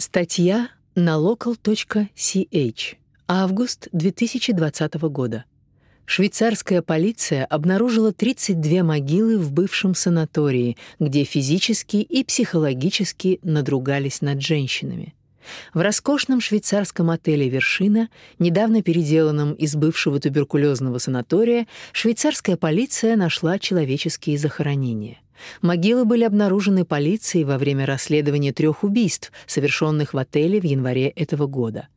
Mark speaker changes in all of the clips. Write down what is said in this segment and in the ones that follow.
Speaker 1: Статья на local.ch. Август 2020 года. Швейцарская полиция обнаружила 32 могилы в бывшем санатории, где физически и психологически надругались над женщинами. В роскошном швейцарском отеле «Вершина», недавно переделанном из бывшего туберкулезного санатория, швейцарская полиция нашла человеческие захоронения — Могилы были обнаружены полицией во время расследования трех убийств, совершенных в отеле в январе этого года.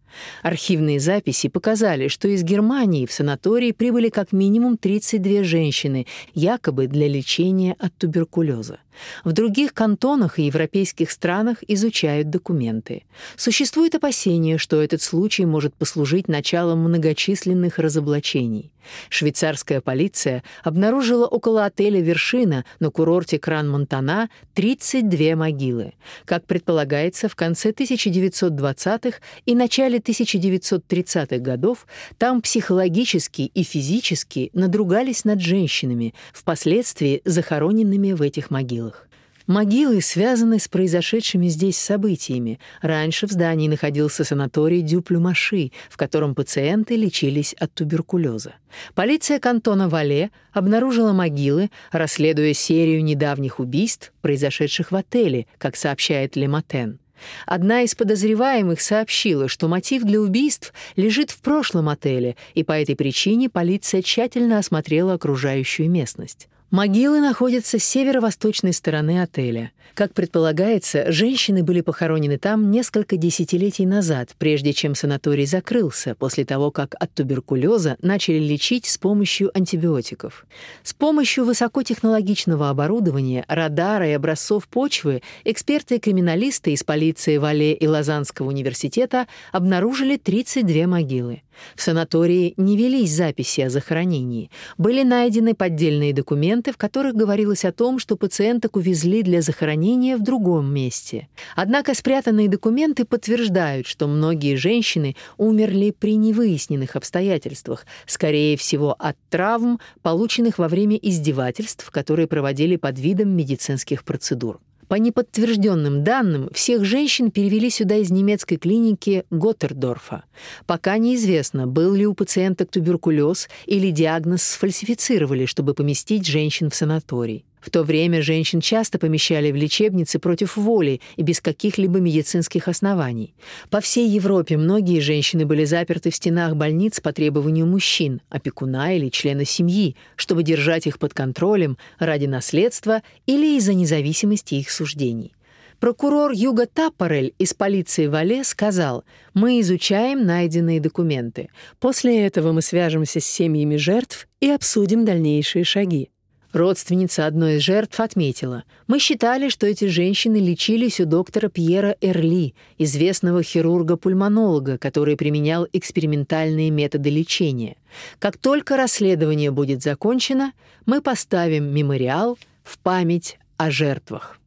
Speaker 1: Архивные записи показали, что из Германии в санаторий прибыли как минимум 32 женщины, якобы для лечения от туберкулеза. В других кантонах и европейских странах изучают документы. Существует опасение, что этот случай может послужить началом многочисленных разоблачений. Швейцарская полиция обнаружила около отеля «Вершина» на курорте Кран-Монтана 32 могилы. Как предполагается, в конце 1920-х и начале 1930-х годов там психологически и физически надругались над женщинами, впоследствии захороненными в этих могилах. Могилы связаны с произошедшими здесь событиями. Раньше в здании находился санаторий Дюплюмаши, в котором пациенты лечились от туберкулеза. Полиция кантона Вале обнаружила могилы, расследуя серию недавних убийств, произошедших в отеле, как сообщает Лематен. Одна из подозреваемых сообщила, что мотив для убийств лежит в прошлом отеле, и по этой причине полиция тщательно осмотрела окружающую местность. Могилы находятся с северо-восточной стороны отеля. Как предполагается, женщины были похоронены там несколько десятилетий назад, прежде чем санаторий закрылся, после того, как от туберкулеза начали лечить с помощью антибиотиков. С помощью высокотехнологичного оборудования, радара и образцов почвы эксперты-криминалисты из полиции Вале и Лозаннского университета обнаружили 32 могилы. В санатории не велись записи о захоронении. Были найдены поддельные документы, в которых говорилось о том, что пациенток увезли для захоронения в другом месте. Однако спрятанные документы подтверждают, что многие женщины умерли при невыясненных обстоятельствах, скорее всего от травм, полученных во время издевательств, которые проводили под видом медицинских процедур. По неподтвержденным данным, всех женщин перевели сюда из немецкой клиники Готтердорфа. Пока неизвестно, был ли у пациенток туберкулез или диагноз сфальсифицировали, чтобы поместить женщин в санаторий. В то время женщин часто помещали в лечебницы против воли и без каких-либо медицинских оснований. По всей Европе многие женщины были заперты в стенах больниц по требованию мужчин, опекуна или члена семьи, чтобы держать их под контролем ради наследства или из-за независимости их суждений. Прокурор Юга Таппарель из полиции Вале сказал, «Мы изучаем найденные документы. После этого мы свяжемся с семьями жертв и обсудим дальнейшие шаги». Родственница одной из жертв отметила, «Мы считали, что эти женщины лечились у доктора Пьера Эрли, известного хирурга-пульмонолога, который применял экспериментальные методы лечения. Как только расследование будет закончено, мы поставим мемориал в память о жертвах».